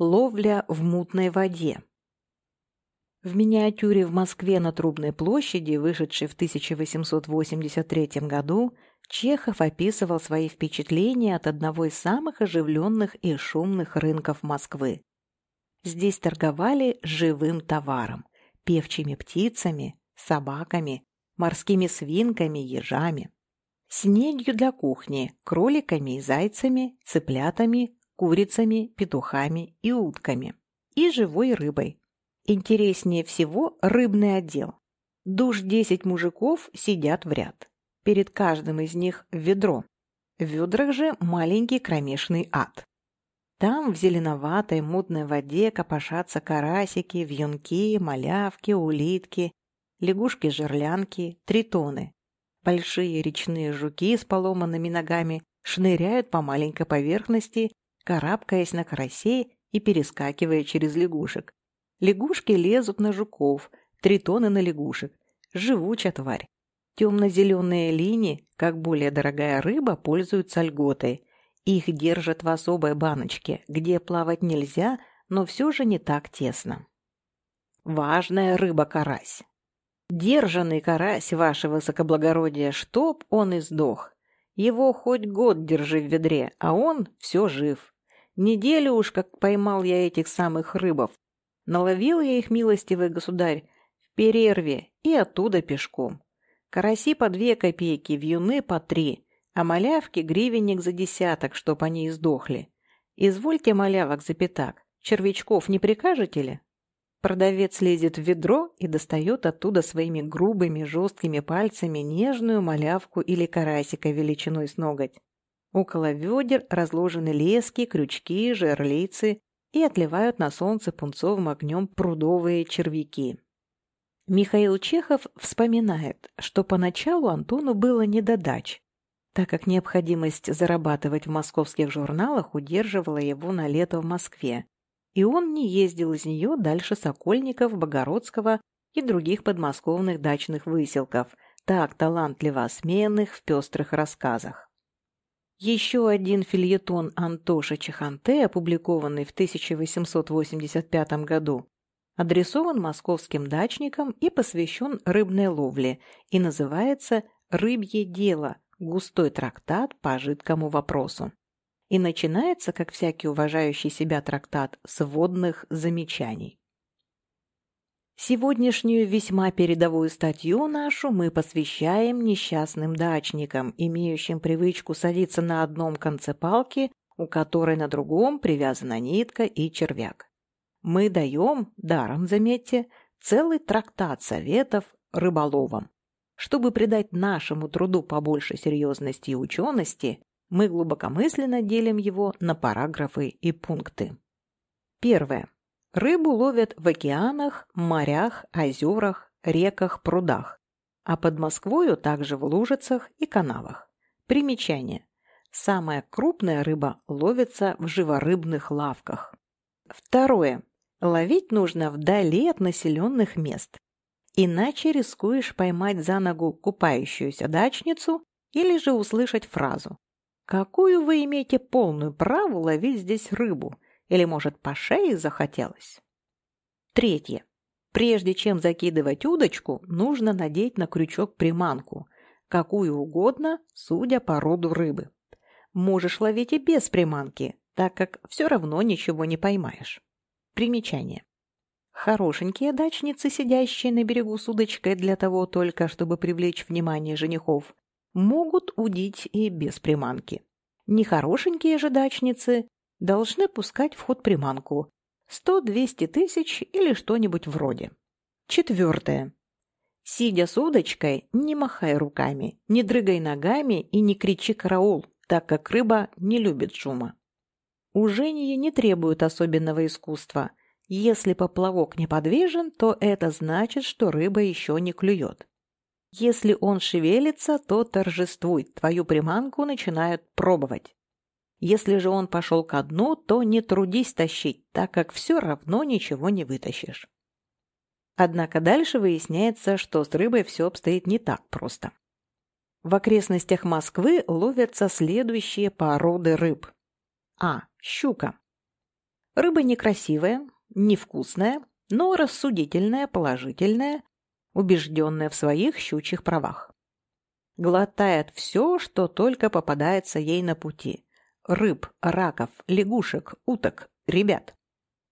Ловля в мутной воде. В миниатюре в Москве на Трубной площади, вышедшей в 1883 году, Чехов описывал свои впечатления от одного из самых оживленных и шумных рынков Москвы. Здесь торговали живым товаром, певчими птицами, собаками, морскими свинками, ежами, снедью для кухни, кроликами и зайцами, цыплятами, курицами, петухами и утками. И живой рыбой. Интереснее всего рыбный отдел. Душ десять мужиков сидят в ряд. Перед каждым из них ведро. В ведрах же маленький кромешный ад. Там в зеленоватой мутной воде копошатся карасики, вьюнки, малявки, улитки, лягушки-жерлянки, тритоны. Большие речные жуки с поломанными ногами шныряют по маленькой поверхности карабкаясь на карасей и перескакивая через лягушек. Лягушки лезут на жуков, тритоны на лягушек. Живуча тварь. Темно-зеленые линии, как более дорогая рыба, пользуются льготой. Их держат в особой баночке, где плавать нельзя, но все же не так тесно. Важная рыба-карась. Держанный карась, ваше высокоблагородие, чтоб он и сдох. Его хоть год держи в ведре, а он все жив. Неделю уж как поймал я этих самых рыбов. Наловил я их, милостивый государь, в перерве и оттуда пешком. Караси по две копейки, вьюны по три, а малявки гривенник за десяток, чтоб они издохли. Извольте малявок за пятак, червячков не прикажете ли? Продавец лезет в ведро и достает оттуда своими грубыми жесткими пальцами нежную малявку или карасика величиной с ноготь. Около ведер разложены лески, крючки, жерлицы и отливают на солнце пунцовым огнем прудовые червяки. Михаил Чехов вспоминает, что поначалу Антону было не до дач, так как необходимость зарабатывать в московских журналах удерживала его на лето в Москве, и он не ездил из нее дальше Сокольников, Богородского и других подмосковных дачных выселков, так талантливо осмеянных в пестрых рассказах. Еще один фильетон Антоша Чеханте, опубликованный в 1885 году, адресован московским дачникам и посвящен рыбной ловле и называется «Рыбье дело. Густой трактат по жидкому вопросу». И начинается, как всякий уважающий себя трактат, с водных замечаний. Сегодняшнюю весьма передовую статью нашу мы посвящаем несчастным дачникам, имеющим привычку садиться на одном конце палки, у которой на другом привязана нитка и червяк. Мы даем, даром заметьте, целый трактат советов рыболовам. Чтобы придать нашему труду побольше серьезности и учености, мы глубокомысленно делим его на параграфы и пункты. Первое. Рыбу ловят в океанах, морях, озерах, реках, прудах, а под Москвою также в лужицах и канавах. Примечание. Самая крупная рыба ловится в живорыбных лавках. Второе. Ловить нужно вдали от населенных мест. Иначе рискуешь поймать за ногу купающуюся дачницу или же услышать фразу «Какую вы имеете полную праву ловить здесь рыбу? Или, может, по шее захотелось? Третье. Прежде чем закидывать удочку, нужно надеть на крючок приманку, какую угодно, судя по роду рыбы. Можешь ловить и без приманки, так как все равно ничего не поймаешь. Примечание. Хорошенькие дачницы, сидящие на берегу с удочкой для того только, чтобы привлечь внимание женихов, могут удить и без приманки. Нехорошенькие же дачницы должны пускать в ход приманку. Сто-двести тысяч или что-нибудь вроде. Четвертое. Сидя с удочкой, не махай руками, не дрыгай ногами и не кричи «караул», так как рыба не любит шума. Ужение не требует особенного искусства. Если поплавок неподвижен, то это значит, что рыба еще не клюет. Если он шевелится, то торжествует, твою приманку начинают пробовать. Если же он пошел ко дну, то не трудись тащить, так как все равно ничего не вытащишь. Однако дальше выясняется, что с рыбой все обстоит не так просто. В окрестностях Москвы ловятся следующие породы рыб. А. Щука. Рыба некрасивая, невкусная, но рассудительная, положительная, убежденная в своих щучьих правах. Глотает все, что только попадается ей на пути. Рыб, раков, лягушек, уток, ребят.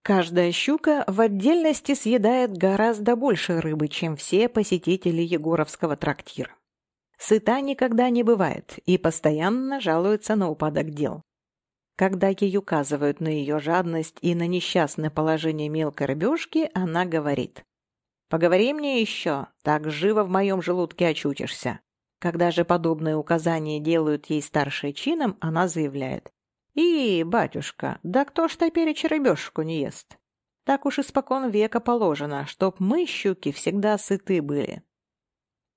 Каждая щука в отдельности съедает гораздо больше рыбы, чем все посетители Егоровского трактира. Сыта никогда не бывает и постоянно жалуется на упадок дел. Когда ей указывают на ее жадность и на несчастное положение мелкой рыбешки, она говорит «Поговори мне еще, так живо в моем желудке очутишься». Когда же подобные указания делают ей старшие чином, она заявляет «И, батюшка, да кто ж теперь рыбешку не ест? Так уж испокон века положено, чтоб мы, щуки, всегда сыты были».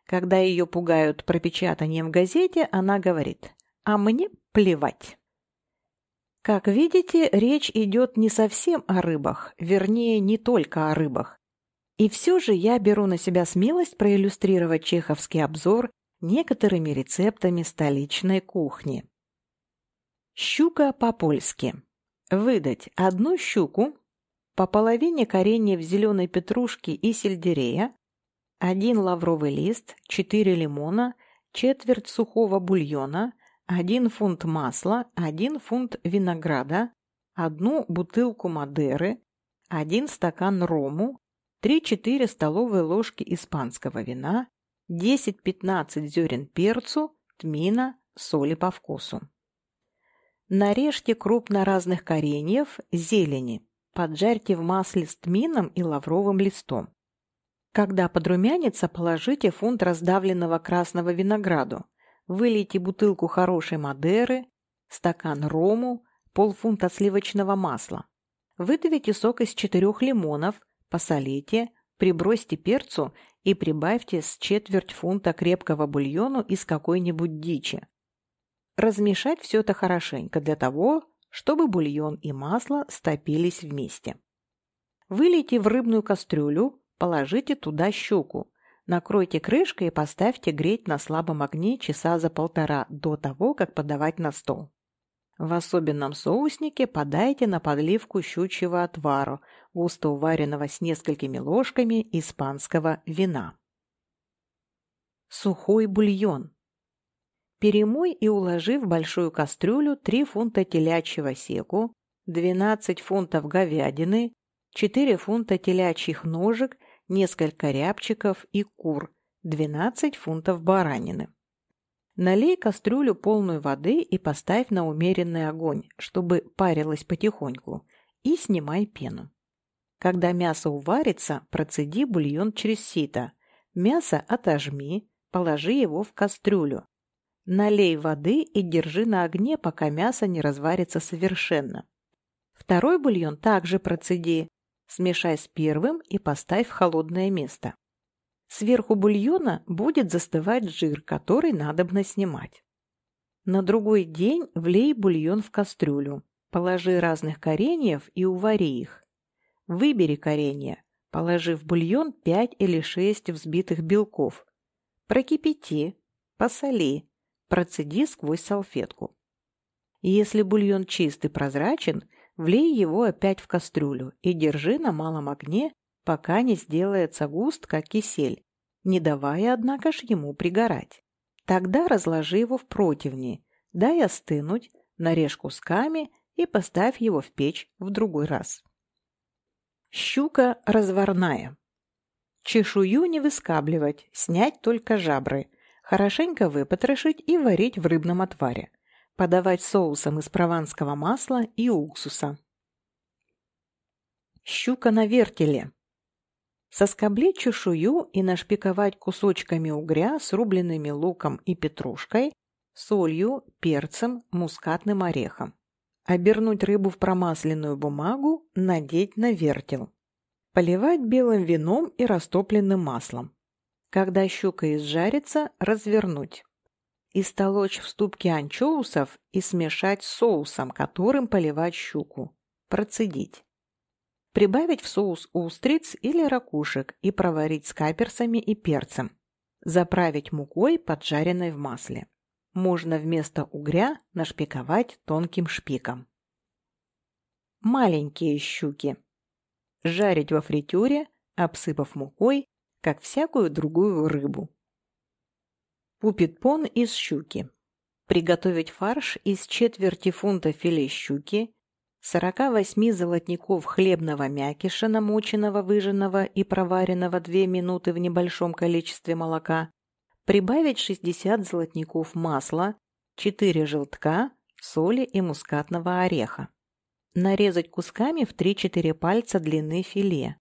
Когда ее пугают пропечатанием в газете, она говорит «А мне плевать». Как видите, речь идет не совсем о рыбах, вернее, не только о рыбах. И все же я беру на себя смелость проиллюстрировать чеховский обзор некоторыми рецептами столичной кухни. Щука по-польски. Выдать одну щуку, по половине кореньев зеленой петрушки и сельдерея, один лавровый лист, четыре лимона, четверть сухого бульона – 1 фунт масла, 1 фунт винограда, одну бутылку Мадеры, 1 стакан рому, 3-4 столовые ложки испанского вина, 10-15 зерен перцу, тмина, соли по вкусу. Нарежьте крупно разных кореньев, зелени, поджарьте в масле с тмином и лавровым листом. Когда подрумянится, положите фунт раздавленного красного винограду, Вылейте бутылку хорошей Мадеры, стакан рому, полфунта сливочного масла. Выдавите сок из четырех лимонов, посолите, прибросьте перцу и прибавьте с четверть фунта крепкого бульону из какой-нибудь дичи. Размешать все это хорошенько для того, чтобы бульон и масло стопились вместе. Вылейте в рыбную кастрюлю, положите туда щуку, Накройте крышкой и поставьте греть на слабом огне часа за полтора до того, как подавать на стол. В особенном соуснике подайте на подливку щучьего отвару, густо уваренного с несколькими ложками испанского вина. Сухой бульон. Перемой и уложи в большую кастрюлю 3 фунта телячьего секу, 12 фунтов говядины, 4 фунта телячьих ножек несколько рябчиков и кур, 12 фунтов баранины. Налей кастрюлю полную воды и поставь на умеренный огонь, чтобы парилось потихоньку, и снимай пену. Когда мясо уварится, процеди бульон через сито. Мясо отожми, положи его в кастрюлю. Налей воды и держи на огне, пока мясо не разварится совершенно. Второй бульон также процеди, Смешай с первым и поставь в холодное место. Сверху бульона будет застывать жир, который надобно снимать. На другой день влей бульон в кастрюлю. Положи разных кореньев и увари их. Выбери коренья. Положи в бульон 5 или 6 взбитых белков. Прокипяти, посоли, процеди сквозь салфетку. Если бульон чистый прозрачен, Влей его опять в кастрюлю и держи на малом огне, пока не сделается густ, как кисель, не давая, однако ж, ему пригорать. Тогда разложи его в противни, дай остынуть, нарежь кусками и поставь его в печь в другой раз. Щука разварная. Чешую не выскабливать, снять только жабры, хорошенько выпотрошить и варить в рыбном отваре. Подавать соусом из прованского масла и уксуса. Щука на вертеле. Соскоблить чешую и нашпиковать кусочками угря с рубленными луком и петрушкой, солью, перцем, мускатным орехом. Обернуть рыбу в промасленную бумагу, надеть на вертел. Поливать белым вином и растопленным маслом. Когда щука изжарится, развернуть истолочь в ступке анчоусов и смешать с соусом, которым поливать щуку. Процедить. Прибавить в соус устриц или ракушек и проварить с каперсами и перцем. Заправить мукой, поджаренной в масле. Можно вместо угря нашпиковать тонким шпиком. маленькие щуки. Жарить во фритюре, обсыпав мукой, как всякую другую рыбу. Пупитпон из щуки. Приготовить фарш из четверти фунта филе щуки, 48 золотников хлебного мякиша, намоченного, выжженного и проваренного 2 минуты в небольшом количестве молока, прибавить 60 золотников масла, 4 желтка, соли и мускатного ореха. Нарезать кусками в 3-4 пальца длины филе.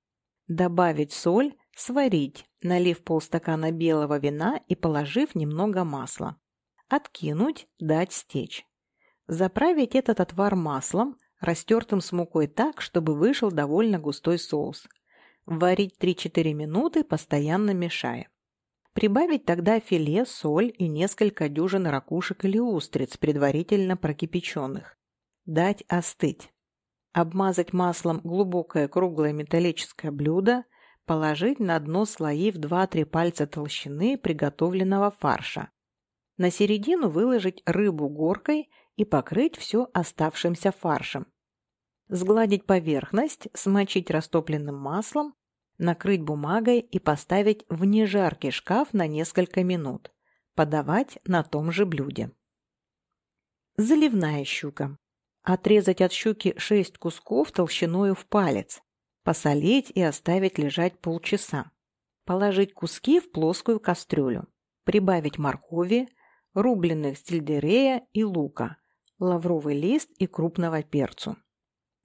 Добавить соль, сварить, налив полстакана белого вина и положив немного масла. Откинуть, дать стечь. Заправить этот отвар маслом, растертым с мукой так, чтобы вышел довольно густой соус. Варить 3-4 минуты, постоянно мешая. Прибавить тогда филе, соль и несколько дюжин ракушек или устриц, предварительно прокипяченных. Дать остыть. Обмазать маслом глубокое круглое металлическое блюдо, положить на дно слои в 2-3 пальца толщины приготовленного фарша. На середину выложить рыбу горкой и покрыть все оставшимся фаршем. Сгладить поверхность, смочить растопленным маслом, накрыть бумагой и поставить в нежаркий шкаф на несколько минут. Подавать на том же блюде. Заливная щука. Отрезать от щуки 6 кусков толщиною в палец. Посолить и оставить лежать полчаса. Положить куски в плоскую кастрюлю. Прибавить моркови, рубленых сельдерея и лука, лавровый лист и крупного перцу.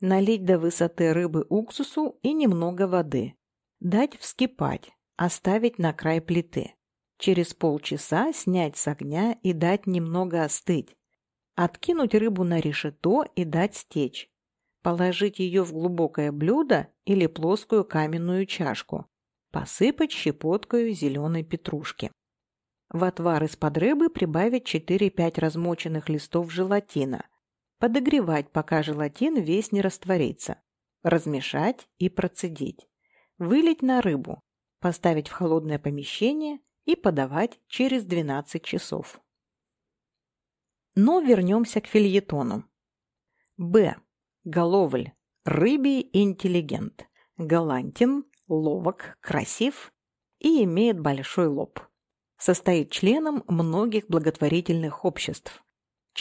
Налить до высоты рыбы уксусу и немного воды. Дать вскипать, оставить на край плиты. Через полчаса снять с огня и дать немного остыть. Откинуть рыбу на решето и дать стечь. Положить ее в глубокое блюдо или плоскую каменную чашку. Посыпать щепоткою зеленой петрушки. В отвар из-под рыбы прибавить 4-5 размоченных листов желатина. Подогревать, пока желатин весь не растворится. Размешать и процедить. Вылить на рыбу. Поставить в холодное помещение и подавать через 12 часов. Но вернемся к фильетону. Б. Головль. Рыбий интеллигент. Галантин, ловок, красив и имеет большой лоб состоит членом многих благотворительных обществ.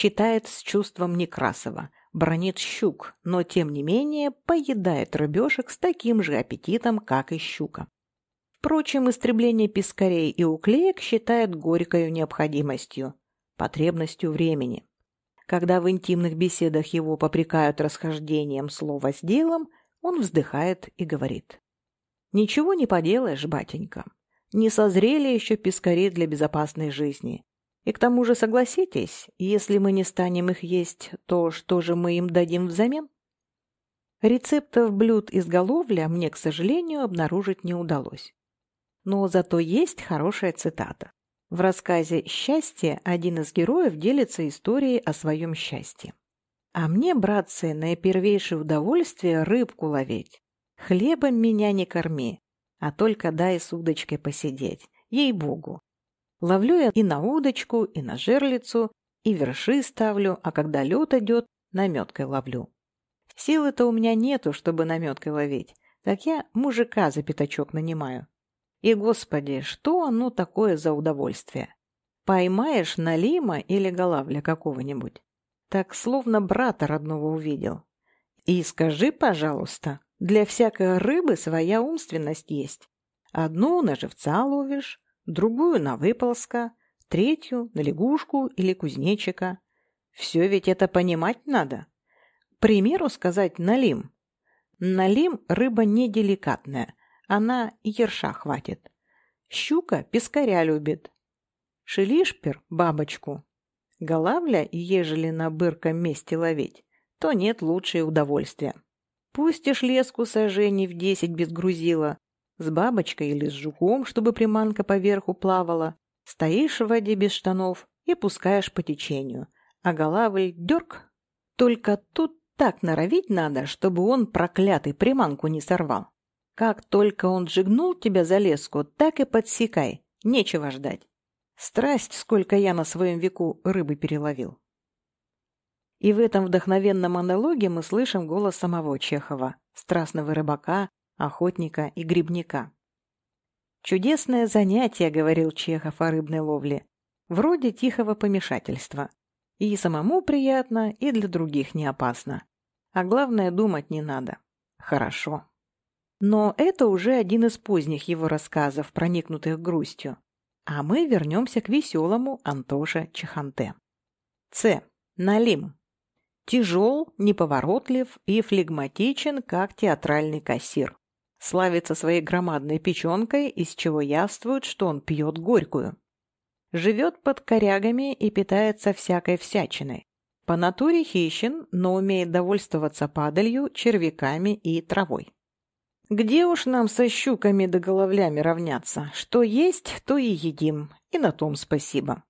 Читает с чувством Некрасова, бронит щук, но тем не менее поедает рыбешек с таким же аппетитом, как и щука. Впрочем, истребление пескарей и уклеек считает горькою необходимостью, потребностью времени. Когда в интимных беседах его попрекают расхождением слова с делом, он вздыхает и говорит. «Ничего не поделаешь, батенька. Не созрели еще пескари для безопасной жизни. И к тому же, согласитесь, если мы не станем их есть, то что же мы им дадим взамен? Рецептов блюд из головля мне, к сожалению, обнаружить не удалось. Но зато есть хорошая цитата. В рассказе «Счастье» один из героев делится историей о своем счастье. «А мне, братцы, наипервейшее удовольствие рыбку ловить. Хлебом меня не корми, а только дай с удочкой посидеть, ей-богу. Ловлю я и на удочку, и на жерлицу, и верши ставлю, а когда лед идет, наметкой ловлю. Силы-то у меня нету, чтобы наметкой ловить, так я мужика за пятачок нанимаю. И, господи, что оно такое за удовольствие? Поймаешь налима или голавля какого-нибудь? Так словно брата родного увидел. И скажи, пожалуйста, для всякой рыбы своя умственность есть. Одну на живца ловишь, другую на выползка, третью на лягушку или кузнечика. Все ведь это понимать надо. К примеру сказать налим. Налим – рыба неделикатная, она ерша хватит. Щука пескаря любит. Шелишпер – бабочку. Голавля, ежели на бырком месте ловить, то нет лучшее удовольствия. Пустишь леску сожжений в десять без грузила, с бабочкой или с жуком, чтобы приманка поверху плавала, стоишь в воде без штанов и пускаешь по течению, а голавль дерг. Только тут так норовить надо, чтобы он, проклятый, приманку не сорвал. Как только он джигнул тебя за леску, так и подсекай, нечего ждать. Страсть, сколько я на своем веку рыбы переловил. И в этом вдохновенном монологе мы слышим голос самого Чехова, страстного рыбака, охотника и грибника. «Чудесное занятие», — говорил Чехов о рыбной ловле, вроде тихого помешательства. И самому приятно, и для других не опасно. А главное, думать не надо. Хорошо. Но это уже один из поздних его рассказов, проникнутых грустью. А мы вернемся к веселому Антоше Чеханте. С. Налим. Тяжел, неповоротлив и флегматичен, как театральный кассир. Славится своей громадной печенкой, из чего явствует, что он пьет горькую. Живет под корягами и питается всякой всячиной. По натуре хищен, но умеет довольствоваться падалью, червяками и травой. Где уж нам со щуками да головлями равняться? Что есть, то и едим. И на том спасибо.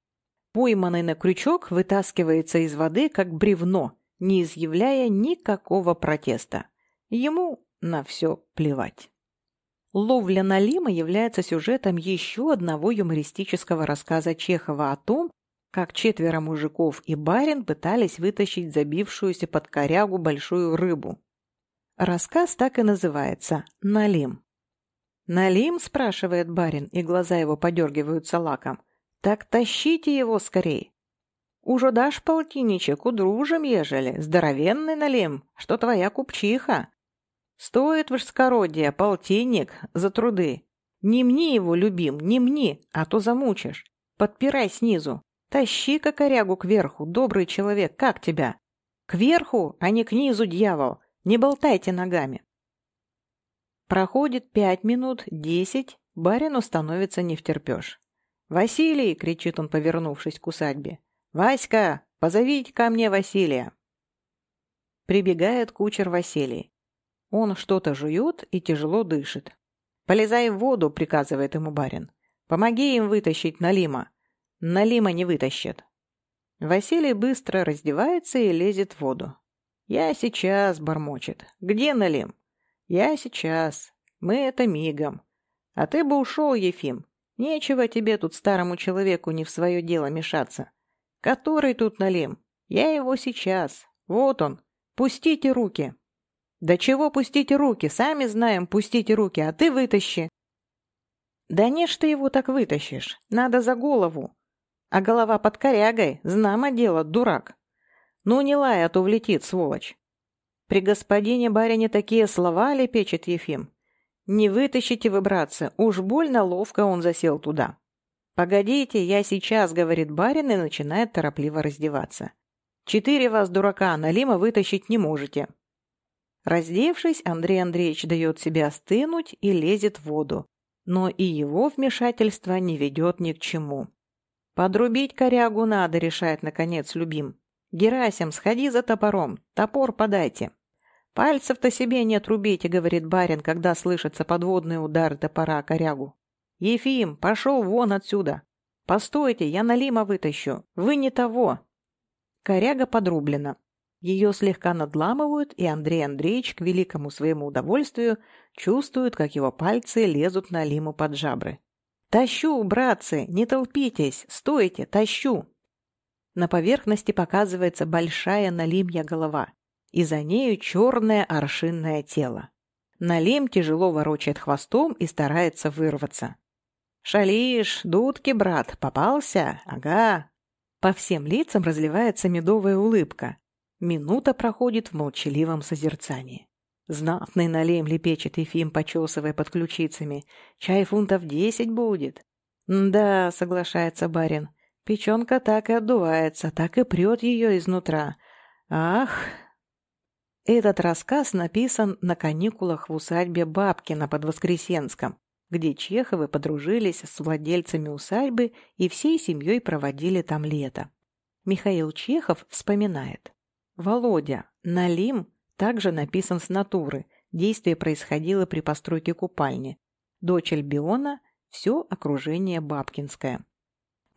Пойманный на крючок вытаскивается из воды, как бревно, не изъявляя никакого протеста. Ему на все плевать. Ловля налима является сюжетом еще одного юмористического рассказа Чехова о том, как четверо мужиков и барин пытались вытащить забившуюся под корягу большую рыбу. Рассказ так и называется «Налим». «Налим?» – спрашивает барин, и глаза его подергиваются лаком. «Так тащите его скорей!» Уже дашь полтинничек, удружим, ежели, здоровенный налим, что твоя купчиха. Стоит вышскородие, полтинник, за труды. Не мне его, любим, не мне, а то замучишь. Подпирай снизу. Тащи-ка корягу кверху, добрый человек, как тебя? Кверху, а не к низу, дьявол. Не болтайте ногами. Проходит пять минут, десять, барину становится не втерпешь. «Василий!» — кричит он, повернувшись к усадьбе. «Васька, позовите ко мне Василия!» Прибегает кучер Василий. Он что-то жует и тяжело дышит. «Полезай в воду», — приказывает ему барин. «Помоги им вытащить Налима. Налима не вытащит». Василий быстро раздевается и лезет в воду. «Я сейчас», — бормочет. «Где Налим?» «Я сейчас. Мы это мигом. А ты бы ушел, Ефим. Нечего тебе тут старому человеку не в свое дело мешаться. Который тут Налим? Я его сейчас. Вот он. Пустите руки». «Да чего пустите руки? Сами знаем, пустите руки, а ты вытащи». «Да не ж ты его так вытащишь. Надо за голову. А голова под корягой. Знамо дело, дурак. Ну не лай, а то влетит, сволочь». «При господине барине такие слова лепечет Ефим. Не вытащите вы, братцы, уж больно ловко он засел туда». «Погодите, я сейчас», — говорит барин и начинает торопливо раздеваться. «Четыре вас, дурака, налима вытащить не можете». Раздевшись, Андрей Андреевич дает себе остынуть и лезет в воду. Но и его вмешательство не ведет ни к чему. «Подрубить корягу надо», — решает, наконец, любим. «Герасим, сходи за топором, топор подайте». «Пальцев-то себе не отрубите», — говорит барин, когда слышится подводный удар топора корягу. «Ефим, пошел вон отсюда! Постойте, я налима вытащу! Вы не того!» Коряга подрублена. Ее слегка надламывают, и Андрей Андреевич, к великому своему удовольствию, чувствует, как его пальцы лезут на лиму под жабры. «Тащу, братцы! Не толпитесь! Стойте! Тащу!» На поверхности показывается большая налимья голова, и за нею черное аршинное тело. Налим тяжело ворочает хвостом и старается вырваться. «Шалишь, дудки, брат, попался? Ага!» По всем лицам разливается медовая улыбка, Минута проходит в молчаливом созерцании. Знатный налем лепечет Ефим, почесывая под ключицами. Чай фунтов десять будет. Да, соглашается барин. Печенка так и отдувается, так и прет ее изнутра. Ах! Этот рассказ написан на каникулах в усадьбе Бабкина под Воскресенском, где Чеховы подружились с владельцами усадьбы и всей семьей проводили там лето. Михаил Чехов вспоминает. Володя. Налим также написан с натуры. Действие происходило при постройке купальни. Дочь Альбиона – все окружение Бабкинское.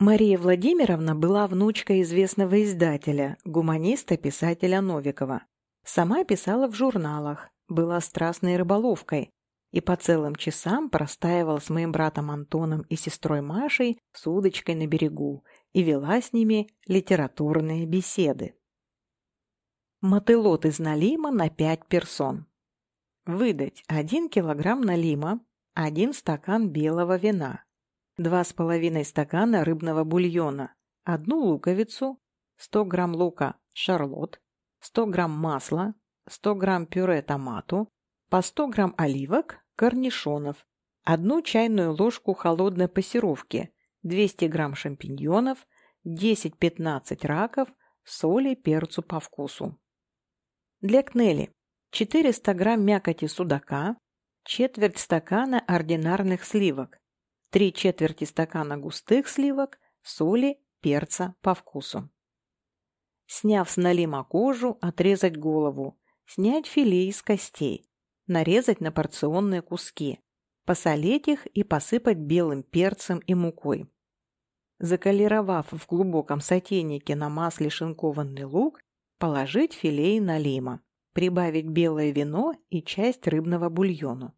Мария Владимировна была внучкой известного издателя, гуманиста-писателя Новикова. Сама писала в журналах, была страстной рыболовкой и по целым часам простаивала с моим братом Антоном и сестрой Машей с удочкой на берегу и вела с ними литературные беседы. Мотылот из налима на 5 персон. Выдать 1 килограмм налима, 1 стакан белого вина, 2,5 стакана рыбного бульона, 1 луковицу, 100 грамм лука шарлот, 100 грамм масла, 100 грамм пюре томату, по 100 грамм оливок, корнишонов, 1 чайную ложку холодной пассировки, 200 грамм шампиньонов, 10-15 раков, соли, перцу по вкусу. Для кнели 400 грамм мякоти судака, четверть стакана ординарных сливок, 3 четверти стакана густых сливок, соли, перца по вкусу. Сняв с налима кожу, отрезать голову, снять филе из костей, нарезать на порционные куски, посолить их и посыпать белым перцем и мукой. Заколеровав в глубоком сотейнике на масле шинкованный лук, положить филе и налима, прибавить белое вино и часть рыбного бульону.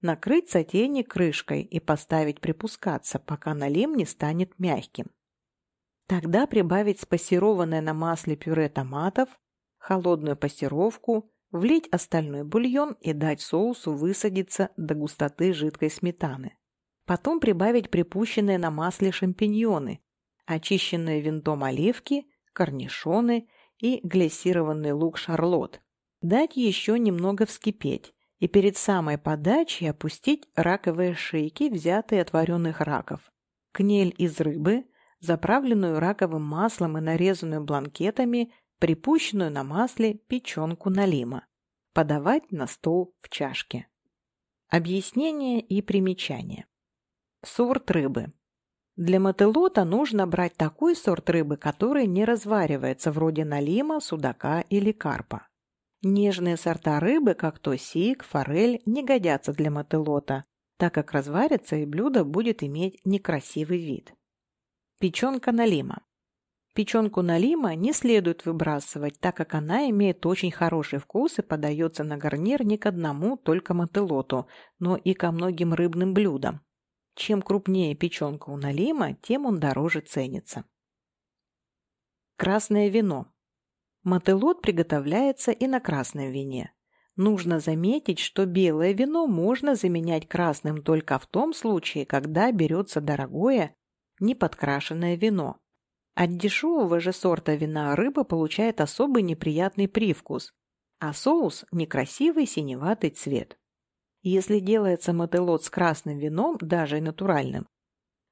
Накрыть сотейник крышкой и поставить припускаться, пока налим не станет мягким. Тогда прибавить спассерованное на масле пюре томатов, холодную пассировку, влить остальной бульон и дать соусу высадиться до густоты жидкой сметаны. Потом прибавить припущенные на масле шампиньоны, очищенные винтом оливки, корнишоны и глиссированный лук-шарлот. Дать еще немного вскипеть и перед самой подачей опустить раковые шейки, взятые от вареных раков, кнель из рыбы, заправленную раковым маслом и нарезанную бланкетами, припущенную на масле печенку налима. Подавать на стол в чашке. Объяснение и примечание. Сорт рыбы. Для мотылота нужно брать такой сорт рыбы, который не разваривается, вроде налима, судака или карпа. Нежные сорта рыбы, как то сик, форель, не годятся для мотылота, так как разварится и блюдо будет иметь некрасивый вид. Печенка налима. Печенку налима не следует выбрасывать, так как она имеет очень хороший вкус и подается на гарнир не к одному только мотылоту, но и ко многим рыбным блюдам. Чем крупнее печенка у налима, тем он дороже ценится. Красное вино. Мотылот приготовляется и на красном вине. Нужно заметить, что белое вино можно заменять красным только в том случае, когда берется дорогое, неподкрашенное вино. От дешевого же сорта вина рыба получает особый неприятный привкус, а соус – некрасивый синеватый цвет. Если делается мотылот с красным вином, даже натуральным,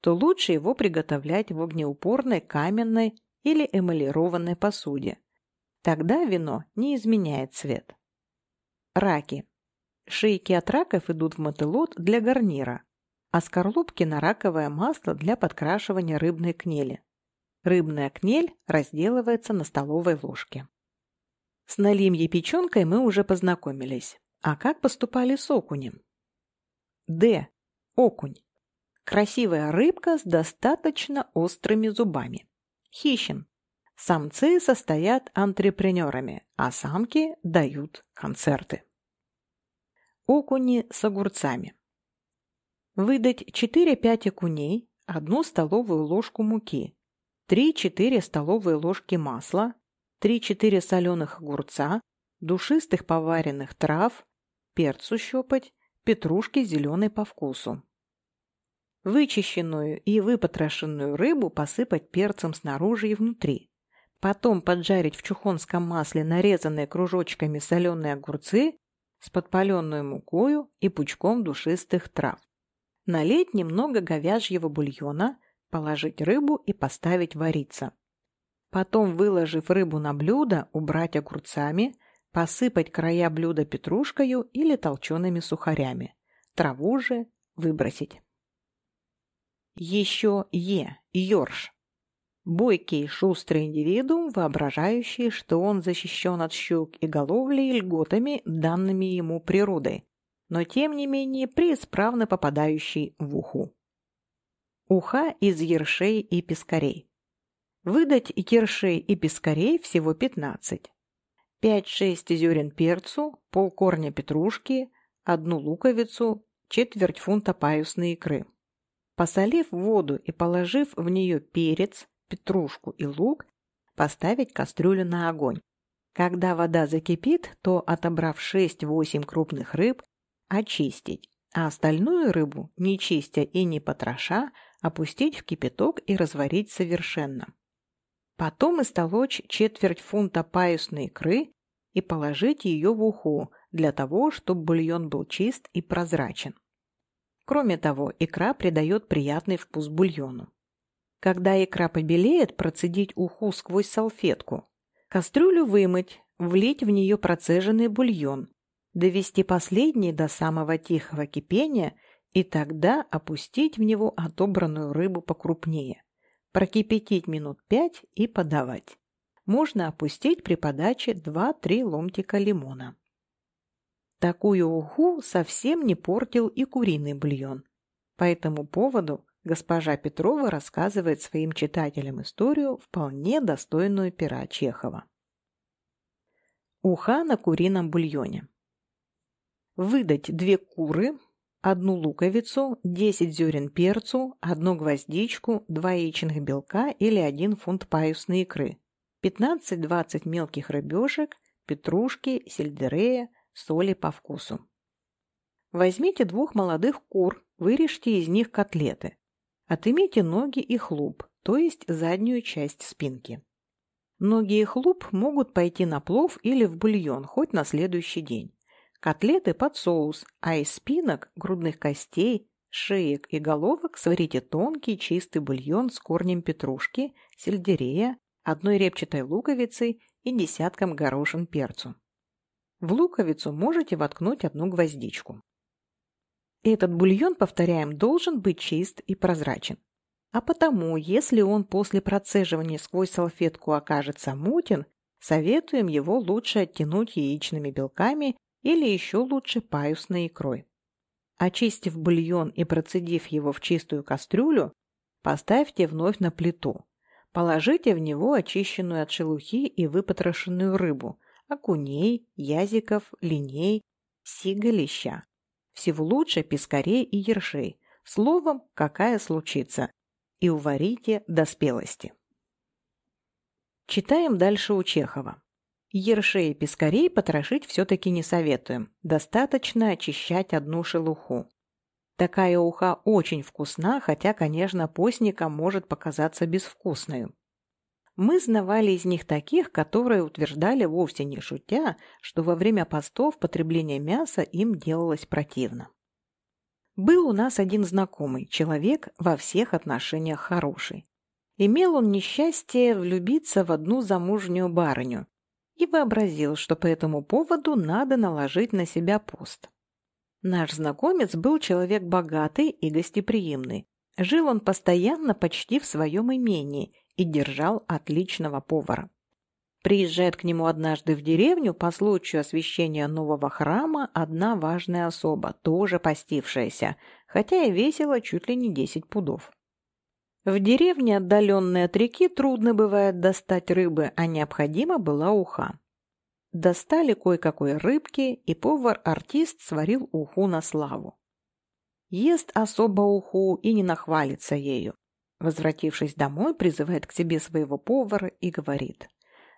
то лучше его приготовлять в огнеупорной каменной или эмалированной посуде. Тогда вино не изменяет цвет. Раки. Шейки от раков идут в мотылот для гарнира, а скорлупки на раковое масло для подкрашивания рыбной кнели. Рыбная кнель разделывается на столовой ложке. С налимьей печенкой мы уже познакомились. А как поступали с окунем? Д. Окунь. Красивая рыбка с достаточно острыми зубами. Хищен. Самцы состоят антрепренерами, а самки дают концерты. Окуни с огурцами. Выдать 4-5 окуней, 1 столовую ложку муки, 3-4 столовые ложки масла, 3-4 соленых огурца, душистых поваренных трав, перцу щепоть, петрушки зеленой по вкусу. Вычищенную и выпотрошенную рыбу посыпать перцем снаружи и внутри. Потом поджарить в чухонском масле нарезанные кружочками соленые огурцы с подпаленную мукою и пучком душистых трав. Налить немного говяжьего бульона, положить рыбу и поставить вариться. Потом, выложив рыбу на блюдо, убрать огурцами, Посыпать края блюда петрушкою или толчеными сухарями. Траву же выбросить. Еще Е. Йорш. Бойкий, шустрый индивидуум, воображающий, что он защищен от щук и головли и льготами, данными ему природой, но тем не менее преисправно попадающий в уху. Уха из ершей и пескарей. Выдать ершей и пескарей всего 15. 5-6 зерен перцу, полкорня петрушки, одну луковицу, четверть фунта паюсной икры. Посолив воду и положив в нее перец, петрушку и лук, поставить кастрюлю на огонь. Когда вода закипит, то, отобрав 6-8 крупных рыб, очистить, а остальную рыбу, не чистя и не потроша, опустить в кипяток и разварить совершенно. Потом истолочь четверть фунта паюсной икры и положить ее в уху для того, чтобы бульон был чист и прозрачен. Кроме того, икра придает приятный вкус бульону. Когда икра побелеет, процедить уху сквозь салфетку. Кастрюлю вымыть, влить в нее процеженный бульон, довести последний до самого тихого кипения и тогда опустить в него отобранную рыбу покрупнее. Прокипятить минут пять и подавать. Можно опустить при подаче 2-3 ломтика лимона. Такую уху совсем не портил и куриный бульон. По этому поводу госпожа Петрова рассказывает своим читателям историю, вполне достойную пера Чехова. Уха на курином бульоне. Выдать две куры, одну луковицу, 10 зерен перцу, одну гвоздичку, два яичных белка или один фунт паюсной икры, 15-20 мелких рыбешек, петрушки, сельдерея, соли по вкусу. Возьмите двух молодых кур, вырежьте из них котлеты. Отымите ноги и хлуп, то есть заднюю часть спинки. Ноги и хлуп могут пойти на плов или в бульон, хоть на следующий день. Котлеты под соус, а из спинок, грудных костей, шеек и головок сварите тонкий чистый бульон с корнем петрушки, сельдерея, одной репчатой луковицей и десятком горошин перцу. В луковицу можете воткнуть одну гвоздичку. Этот бульон, повторяем, должен быть чист и прозрачен. А потому, если он после процеживания сквозь салфетку окажется мутен, советуем его лучше оттянуть яичными белками или еще лучше паюсной икрой. Очистив бульон и процедив его в чистую кастрюлю, поставьте вновь на плиту. Положите в него очищенную от шелухи и выпотрошенную рыбу, окуней, язиков, линей, сига леща. Всего лучше пескарей и ершей. Словом, какая случится. И уварите до спелости. Читаем дальше у Чехова. Ершей и пескарей потрошить все-таки не советуем. Достаточно очищать одну шелуху. Такая уха очень вкусна, хотя, конечно, постникам может показаться безвкусной. Мы знавали из них таких, которые утверждали вовсе не шутя, что во время постов потребление мяса им делалось противно. Был у нас один знакомый, человек во всех отношениях хороший. Имел он несчастье влюбиться в одну замужнюю барыню и вообразил, что по этому поводу надо наложить на себя пост. Наш знакомец был человек богатый и гостеприимный. Жил он постоянно почти в своем имении и держал отличного повара. Приезжает к нему однажды в деревню по случаю освящения нового храма одна важная особа, тоже постившаяся, хотя и весила чуть ли не 10 пудов. В деревне, отдаленной от реки, трудно бывает достать рыбы, а необходима была уха. Достали кое-какой рыбки, и повар-артист сварил уху на славу. Ест особо уху и не нахвалится ею. Возвратившись домой, призывает к себе своего повара и говорит.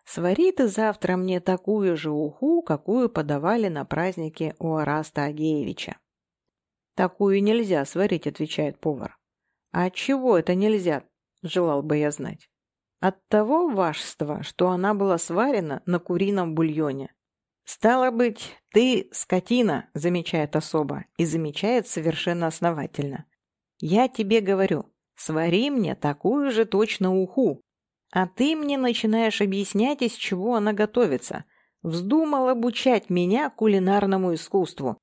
«Свари ты завтра мне такую же уху, какую подавали на празднике у Араста Агеевича». «Такую нельзя сварить», — отвечает повар. «А чего это нельзя?» — желал бы я знать. «От того вашества, что она была сварена на курином бульоне». «Стало быть, ты скотина», — замечает особо, и замечает совершенно основательно. «Я тебе говорю, Свари мне такую же точно уху. А ты мне начинаешь объяснять, из чего она готовится. Вздумал обучать меня кулинарному искусству.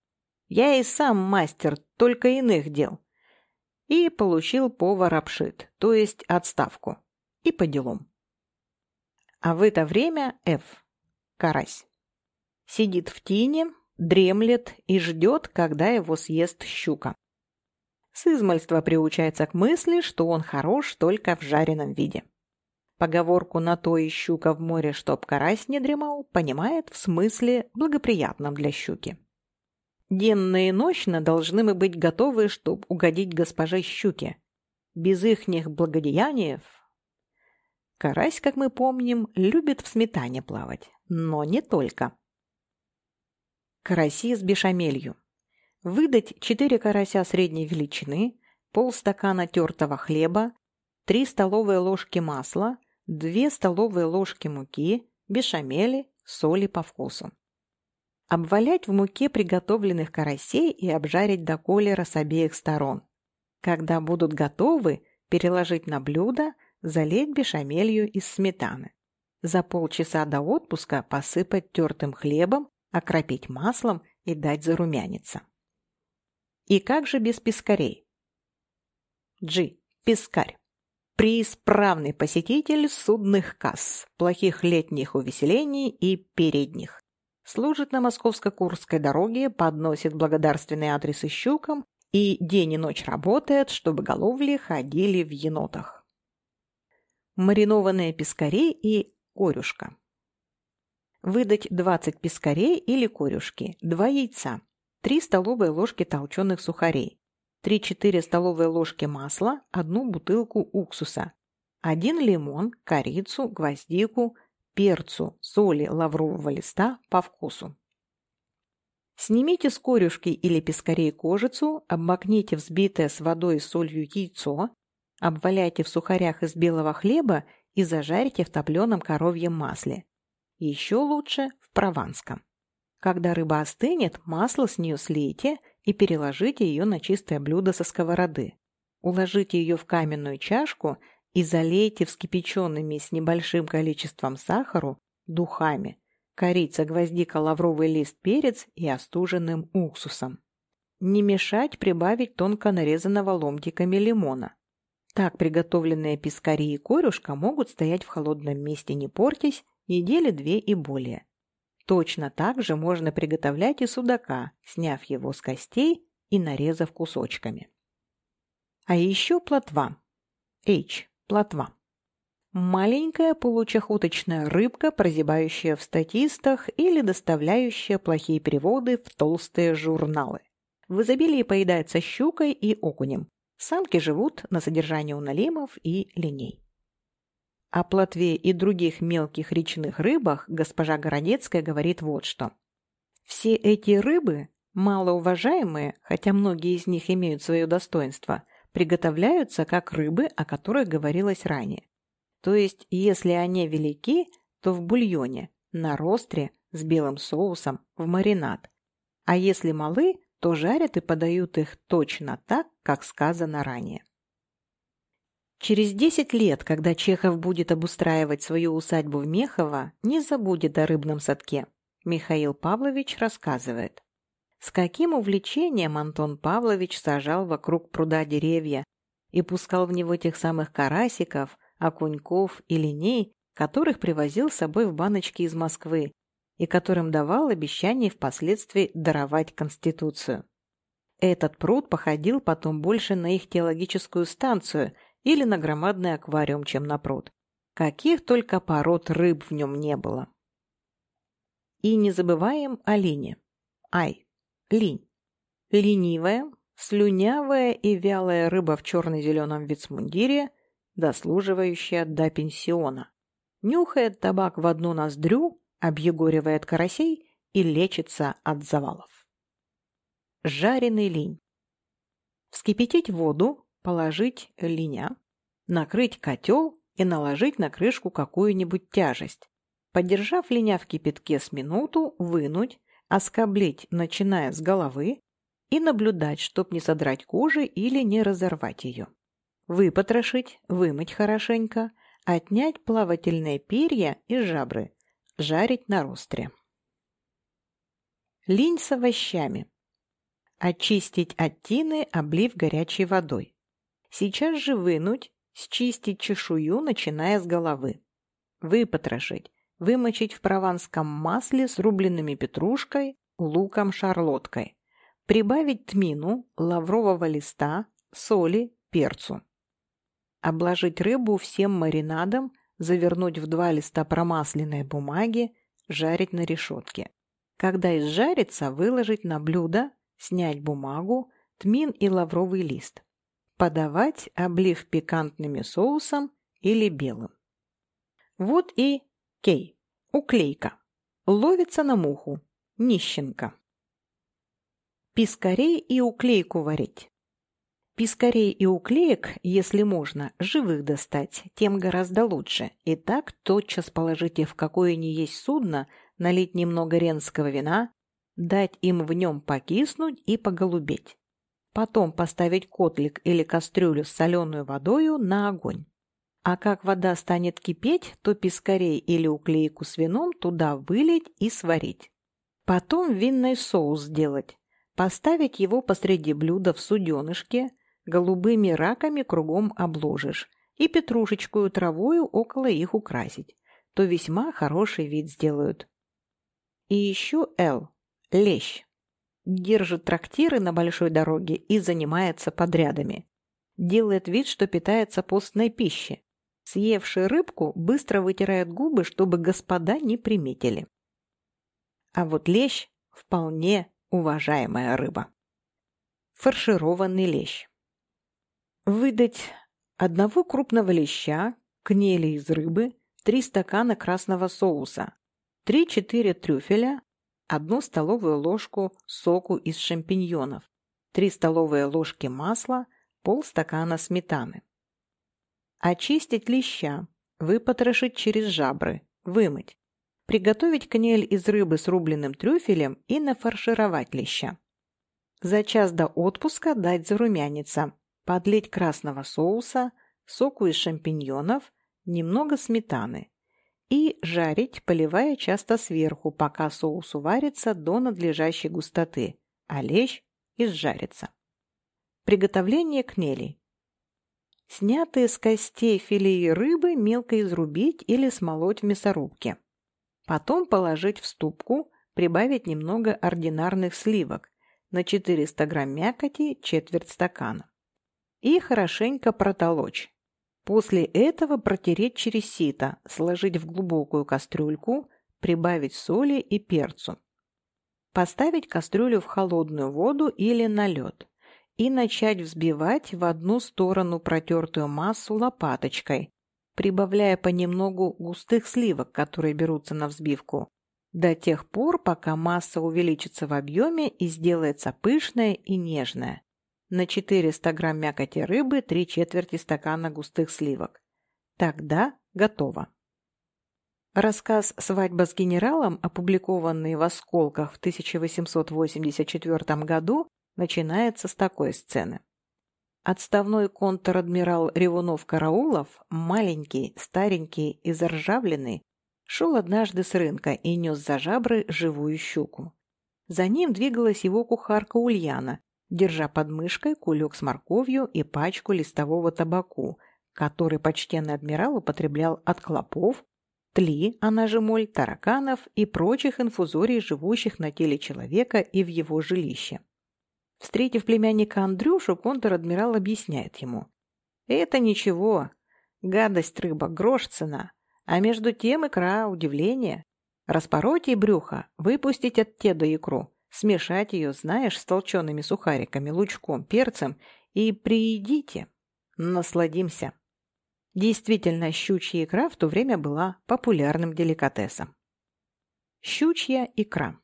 Я и сам мастер, только иных дел. И получил повар обшит, то есть отставку. И по делам. А в это время Ф. Карась. Сидит в тени, дремлет и ждет, когда его съест щука. С измальства приучается к мысли, что он хорош только в жареном виде. Поговорку «на то и щука в море, чтоб карась не дремал» понимает в смысле благоприятном для щуки. Денно и ночно должны мы быть готовы, чтоб угодить госпоже щуке. Без ихних благодеяниев... Карась, как мы помним, любит в сметане плавать. но не только. Караси с бешамелью. Выдать 4 карася средней величины, полстакана тертого хлеба, 3 столовые ложки масла, 2 столовые ложки муки, бешамели, соли по вкусу. Обвалять в муке приготовленных карасей и обжарить до колера с обеих сторон. Когда будут готовы, переложить на блюдо, залить бешамелью из сметаны. За полчаса до отпуска посыпать тертым хлебом, окропить маслом и дать зарумяниться. И как же без пескарей? G. Пескарь. Преисправный посетитель судных касс, плохих летних увеселений и передних. Служит на московско-курской дороге, подносит благодарственные адресы щукам и день и ночь работает, чтобы головли ходили в енотах. Маринованные пескари и корюшка. Выдать 20 пескарей или корюшки, 2 яйца, 3 столовые ложки толченых сухарей, 3-4 столовые ложки масла, 1 бутылку уксуса, 1 лимон, корицу, гвоздику, перцу, соли лаврового листа по вкусу. Снимите с корюшки или пескарей кожицу, обмакните взбитое с водой и солью яйцо, обваляйте в сухарях из белого хлеба и зажарьте в топленом коровьем масле. Еще лучше в прованском. Когда рыба остынет, масло с нее слейте и переложите ее на чистое блюдо со сковороды. Уложите ее в каменную чашку и залейте вскипяченными с небольшим количеством сахару духами, корица, гвоздика, лавровый лист, перец и остуженным уксусом. Не мешать прибавить тонко нарезанного ломтиками лимона. Так приготовленные пескари и корюшка могут стоять в холодном месте, не портясь, недели две и более. Точно так же можно приготовлять и судака, сняв его с костей и нарезав кусочками. А еще плотва. H. Плотва. Маленькая получахуточная рыбка, прозябающая в статистах или доставляющая плохие переводы в толстые журналы. В изобилии поедается щукой и окунем. Самки живут на содержании у налимов и линей. О плотве и других мелких речных рыбах госпожа Городецкая говорит вот что. Все эти рыбы, малоуважаемые, хотя многие из них имеют свое достоинство, приготовляются как рыбы, о которых говорилось ранее. То есть, если они велики, то в бульоне, на ростре, с белым соусом, в маринад. А если малы, то жарят и подают их точно так, как сказано ранее. Через 10 лет, когда Чехов будет обустраивать свою усадьбу в Мехово, не забудет о рыбном садке. Михаил Павлович рассказывает. С каким увлечением Антон Павлович сажал вокруг пруда деревья и пускал в него тех самых карасиков, окуньков и линей, которых привозил с собой в баночки из Москвы и которым давал обещание впоследствии даровать Конституцию. Этот пруд походил потом больше на их теологическую станцию или на громадный аквариум, чем на пруд. Каких только пород рыб в нем не было. И не забываем о лине. Ай, линь. Ленивая, слюнявая и вялая рыба в черно-зеленом вицмундире – дослуживающая до пенсиона. Нюхает табак в одну ноздрю, объегоривает карасей и лечится от завалов. Жареный линь. Вскипятить воду, положить линя, накрыть котел и наложить на крышку какую-нибудь тяжесть. Подержав линя в кипятке с минуту, вынуть, оскоблить, начиная с головы, и наблюдать, чтоб не содрать кожи или не разорвать ее выпотрошить, вымыть хорошенько, отнять плавательные перья и жабры, жарить на ростре. Линь с овощами. Очистить от тины, облив горячей водой. Сейчас же вынуть, счистить чешую, начиная с головы. Выпотрошить, вымочить в прованском масле с рубленными петрушкой, луком-шарлоткой. Прибавить тмину, лаврового листа, соли, перцу обложить рыбу всем маринадом, завернуть в два листа промасленной бумаги, жарить на решетке. Когда изжарится, выложить на блюдо, снять бумагу, тмин и лавровый лист. Подавать, облив пикантными соусом или белым. Вот и кей, уклейка. Ловится на муху. Нищенка. Пискарей и уклейку варить. Пискарей и уклеек, если можно, живых достать, тем гораздо лучше. И так тотчас положите в какое ни есть судно, налить немного ренского вина, дать им в нем покиснуть и поголубеть. Потом поставить котлик или кастрюлю с соленой водою на огонь. А как вода станет кипеть, то пескарей или уклейку с вином туда вылить и сварить. Потом винный соус сделать. Поставить его посреди блюда в суденышке, голубыми раками кругом обложишь и петрушечкую травою около их украсить, то весьма хороший вид сделают. И еще Эл, лещ, держит трактиры на большой дороге и занимается подрядами. Делает вид, что питается постной пищей. Съевший рыбку быстро вытирает губы, чтобы господа не приметили. А вот лещ вполне уважаемая рыба. Фаршированный лещ. Выдать одного крупного леща, кнели из рыбы, три стакана красного соуса, 3-4 трюфеля, одну столовую ложку соку из шампиньонов, 3 столовые ложки масла, полстакана сметаны. Очистить леща, выпотрошить через жабры, вымыть. Приготовить кнель из рыбы с рубленным трюфелем и нафаршировать леща. За час до отпуска дать зарумяниться, подлить красного соуса, соку из шампиньонов, немного сметаны и жарить, поливая часто сверху, пока соус уварится до надлежащей густоты, а лещ изжарится. Приготовление кнелей. Снятые с костей филеи рыбы мелко изрубить или смолоть в мясорубке. Потом положить в ступку, прибавить немного ординарных сливок, на 400 грамм мякоти четверть стакана. И хорошенько протолочь. После этого протереть через сито, сложить в глубокую кастрюльку, прибавить соли и перцу. Поставить кастрюлю в холодную воду или на лед и начать взбивать в одну сторону протертую массу лопаточкой, прибавляя понемногу густых сливок, которые берутся на взбивку, до тех пор, пока масса увеличится в объеме и сделается пышная и нежная. На 400 грамм мякоти рыбы 3 четверти стакана густых сливок. Тогда готово. Рассказ «Свадьба с генералом», опубликованный в «Осколках» в 1884 году, начинается с такой сцены. Отставной контр-адмирал Ревунов-Караулов, маленький, старенький и заржавленный, шел однажды с рынка и нес за жабры живую щуку. За ним двигалась его кухарка Ульяна, держа под мышкой кулек с морковью и пачку листового табаку, который почтенный адмирал употреблял от клопов, тли, она же моль, тараканов и прочих инфузорий, живущих на теле человека и в его жилище. Встретив племянника Андрюшу, контр-адмирал объясняет ему. «Это ничего. Гадость рыба, грош цена. А между тем икра – удивление. Распороть ей брюхо, выпустить от теда икру, смешать ее, знаешь, с толчеными сухариками, лучком, перцем и приедите. Насладимся». Действительно, щучья икра в то время была популярным деликатесом. Щучья икра.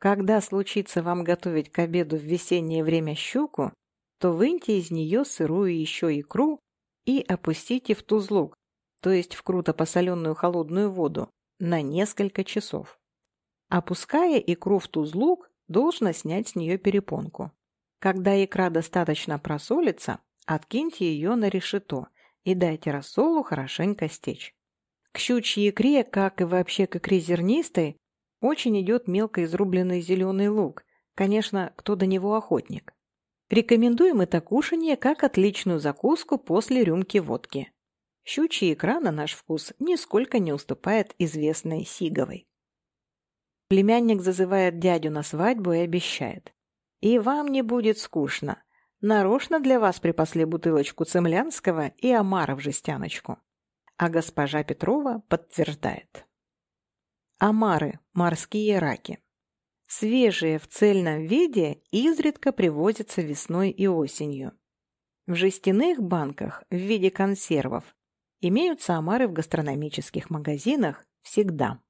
Когда случится вам готовить к обеду в весеннее время щуку, то выньте из нее сырую еще икру и опустите в тузлук, то есть в круто посоленную холодную воду, на несколько часов. Опуская икру в тузлук, должно снять с нее перепонку. Когда икра достаточно просолится, откиньте ее на решето и дайте рассолу хорошенько стечь. К щучьей икре, как и вообще к икре зернистой, очень идет мелко изрубленный зеленый лук. Конечно, кто до него охотник. Рекомендуем это кушанье как отличную закуску после рюмки водки. Щучья икра на наш вкус нисколько не уступает известной сиговой. Племянник зазывает дядю на свадьбу и обещает. «И вам не будет скучно. Нарочно для вас припасли бутылочку цемлянского и омара в жестяночку». А госпожа Петрова подтверждает. Омары – морские раки. Свежие в цельном виде изредка привозятся весной и осенью. В жестяных банках в виде консервов имеются омары в гастрономических магазинах всегда.